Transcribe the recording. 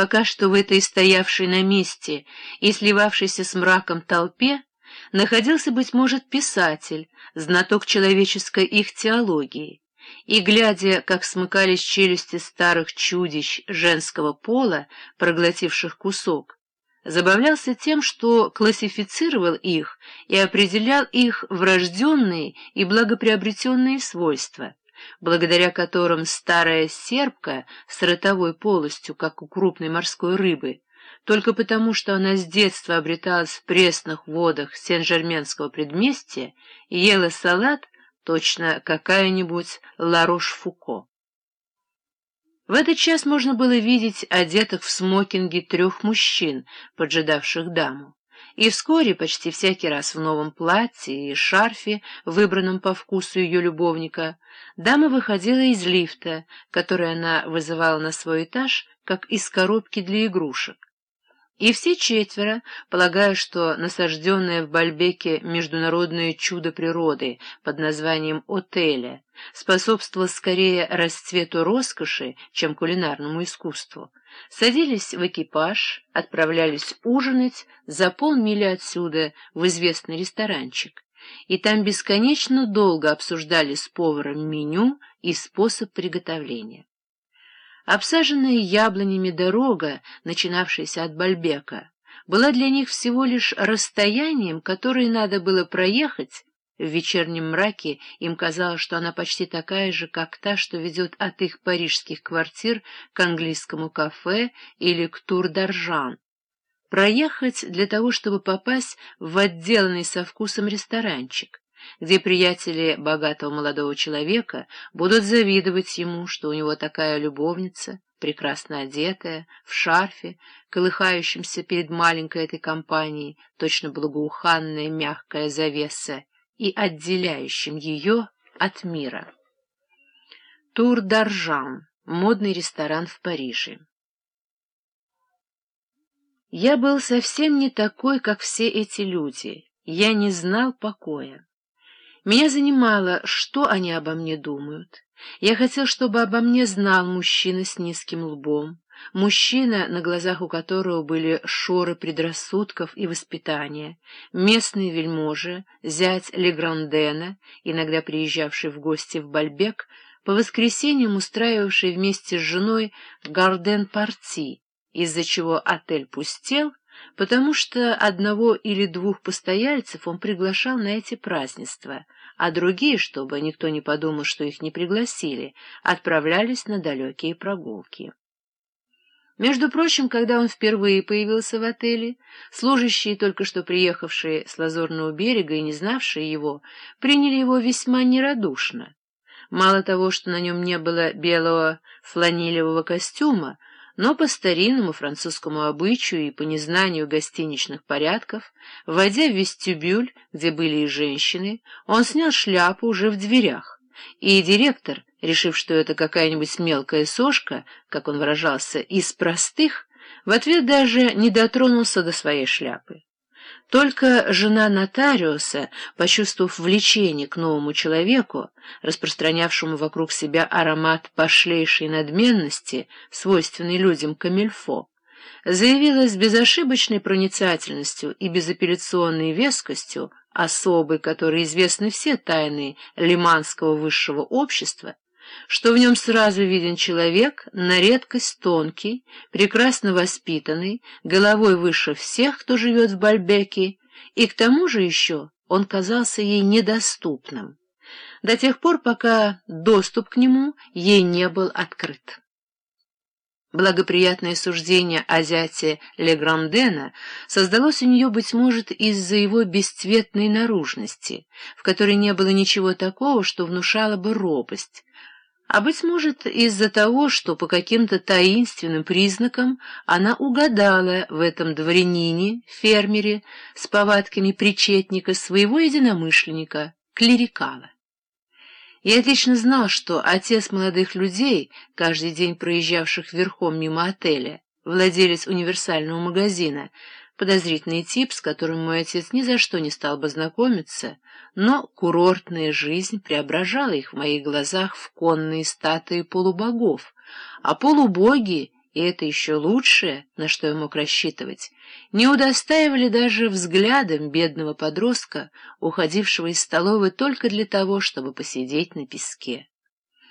Пока что в этой стоявшей на месте и сливавшейся с мраком толпе находился, быть может, писатель, знаток человеческой их теологии, и, глядя, как смыкались челюсти старых чудищ женского пола, проглотивших кусок, забавлялся тем, что классифицировал их и определял их врожденные и благоприобретенные свойства, благодаря которым старая серпка с ротовой полостью, как у крупной морской рыбы, только потому, что она с детства обреталась в пресных водах Сен-Жерменского предместья, ела салат, точно какая-нибудь Ларош-Фуко. В этот час можно было видеть одетых в смокинге трех мужчин, поджидавших даму. И вскоре, почти всякий раз в новом платье и шарфе, выбранном по вкусу ее любовника, дама выходила из лифта, который она вызывала на свой этаж, как из коробки для игрушек. И все четверо, полагая, что насажденное в Бальбеке международное чудо природы под названием «Отеля» способствовало скорее расцвету роскоши, чем кулинарному искусству, садились в экипаж, отправлялись ужинать за полмили отсюда в известный ресторанчик, и там бесконечно долго обсуждали с поваром меню и способ приготовления. Обсаженная яблонями дорога, начинавшаяся от Бальбека, была для них всего лишь расстоянием, которое надо было проехать. В вечернем мраке им казалось, что она почти такая же, как та, что ведет от их парижских квартир к английскому кафе или к Тур-Даржан. Проехать для того, чтобы попасть в отделанный со вкусом ресторанчик где приятели богатого молодого человека будут завидовать ему, что у него такая любовница, прекрасно одетая, в шарфе, колыхающемся перед маленькой этой компанией, точно благоуханная мягкая завеса, и отделяющим ее от мира. Тур Даржан, модный ресторан в Париже. Я был совсем не такой, как все эти люди. Я не знал покоя. Меня занимало, что они обо мне думают. Я хотел, чтобы обо мне знал мужчина с низким лбом, мужчина, на глазах у которого были шоры предрассудков и воспитания, местный вельможа, зять Леграндена, иногда приезжавший в гости в Бальбек, по воскресеньям устраивавший вместе с женой гарден-парти, из-за чего отель пустел, потому что одного или двух постояльцев он приглашал на эти празднества, а другие, чтобы никто не подумал, что их не пригласили, отправлялись на далекие прогулки. Между прочим, когда он впервые появился в отеле, служащие, только что приехавшие с Лазурного берега и не знавшие его, приняли его весьма нерадушно. Мало того, что на нем не было белого фланелевого костюма, но по старинному французскому обычаю и по незнанию гостиничных порядков, войдя в вестибюль, где были и женщины, он снял шляпу уже в дверях, и директор, решив, что это какая-нибудь мелкая сошка, как он выражался, из простых, в ответ даже не дотронулся до своей шляпы. Только жена нотариуса, почувствовав влечение к новому человеку, распространявшему вокруг себя аромат пошлейшей надменности, свойственный людям камельфо, заявила с безошибочной проницательностью и безапелляционной вескостью, особой, которой известны все тайны лиманского высшего общества, что в нем сразу виден человек, на редкость тонкий, прекрасно воспитанный, головой выше всех, кто живет в Бальбеке, и к тому же еще он казался ей недоступным, до тех пор, пока доступ к нему ей не был открыт. Благоприятное суждение о зяте Леграндена создалось у нее, быть может, из-за его бесцветной наружности, в которой не было ничего такого, что внушало бы робость, а, быть может, из-за того, что по каким-то таинственным признакам она угадала в этом дворянине, фермере, с повадками причетника своего единомышленника, клерикала. Я отлично знал, что отец молодых людей, каждый день проезжавших верхом мимо отеля, владелец универсального магазина, подозрительный тип, с которым мой отец ни за что не стал бы знакомиться, но курортная жизнь преображала их в моих глазах в конные статуи полубогов, а полубоги и это еще лучшее, на что я мог рассчитывать, не удостаивали даже взглядом бедного подростка, уходившего из столовой только для того, чтобы посидеть на песке.